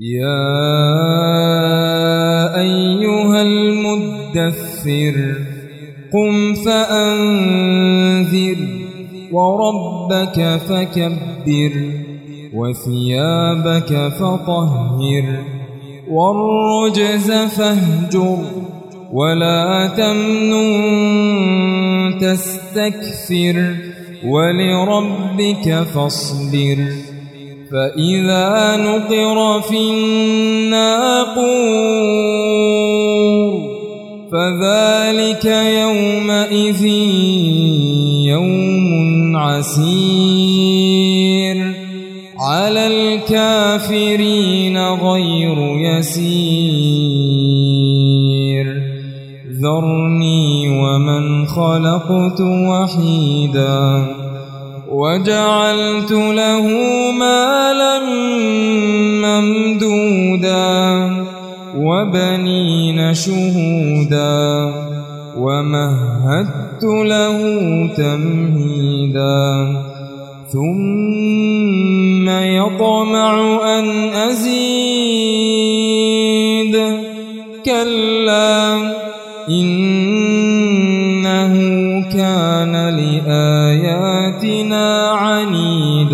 يا أيها المدثر قم فأنذر وربك فكبر وثيابك فطهر والرجز فاهجر ولا تمنن تستكثر ولربك فاصبر فإذا نقر في الناقور فذلك يومئذ يوم عسير على الكافرين غير يسير ذرني ومن خلقت وحيدا وجعلت له مالا ممدودا وبنين شهودا ومهدت له تمهيدا ثم يطمع أن أزيد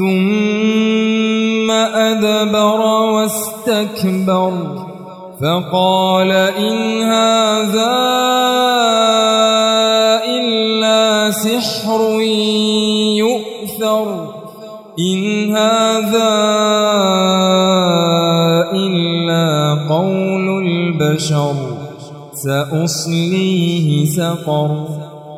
ثم أدبر واستكبر فقال إن هذا إلا سحر يؤثر إن هذا إلا قول البشر سأصليه سقر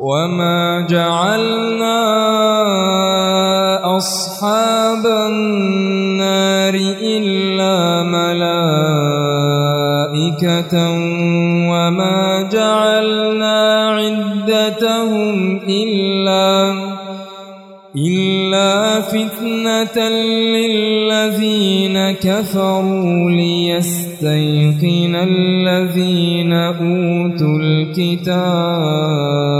وما جعلنا أصحاب النار إلا ملائكة وما جعلنا عدتهم إلا إلا فتنة للذين كفروا ليستيقن الذين أوتوا الكتاب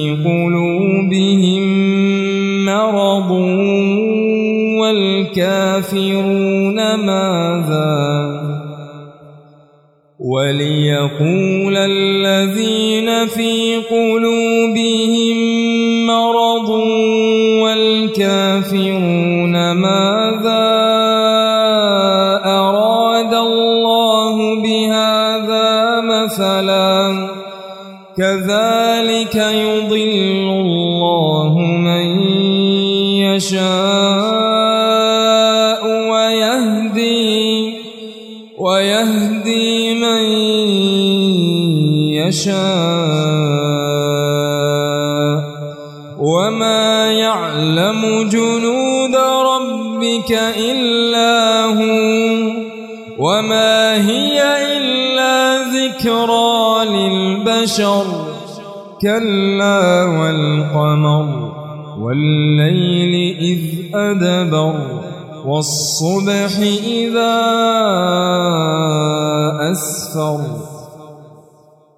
والكافرون ماذا؟ وليقول الذين في قلوبهم مرض والكافرون ماذا أراد الله بهذا مثلا؟ كذلك يضل الله من يشاء. ويهدي من يشاء وما يعلم جنود ربك إلا هو وما هي إلا ذكرى للبشر كلا والقمر والليل إذ أدبر والصبح إذا أسفر.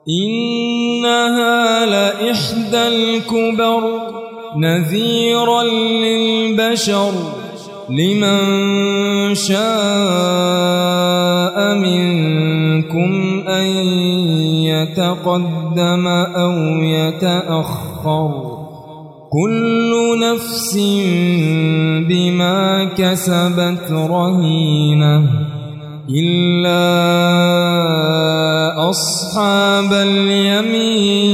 إنها لإحدى الكبر نذيرا للبشر لمن شاء منكم أن يتقدم أو يتأخر. كل نفس بما كسبت رهينة إلا أصحاب اليمين.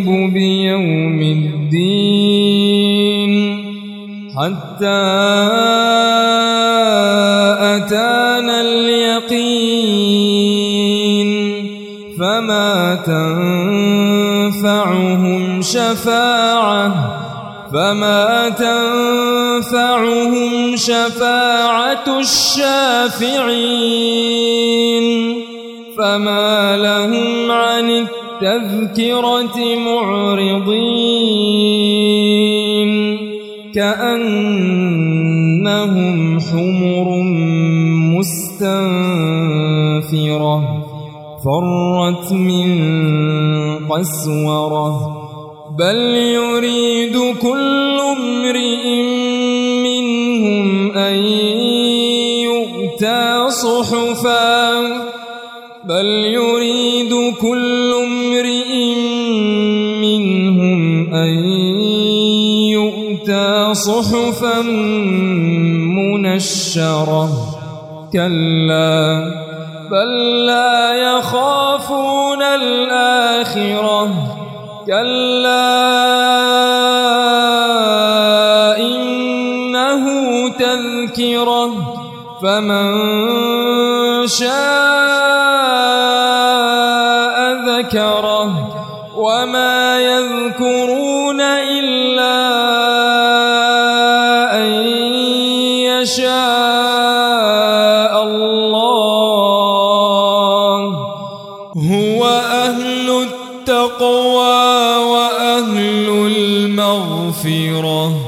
نكذب بيوم الدين حتى أتانا اليقين فما تنفعهم شفاعة فما تنفعهم شفاعة الشافعين فما لهم عن التذكرة معرضين كأنهم حمر مستنفرة فرت من قسورة بل يريد كل امرئ منهم أن يؤتى صحفا بل يريد كل امرئ منهم أن يؤتى صحفا منشرة. كلا بل لا يخافون الآخرة. كلا إنه تذكرة. فمن شاء يشاء الله. هو أهل التقوى وأهل المغفرة.